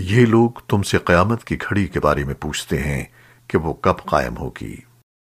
یہ لوگ تم سے قیامت کی گھڑی کے بارے میں پوچھتے ہیں کہ وہ کب قائم ہوگی۔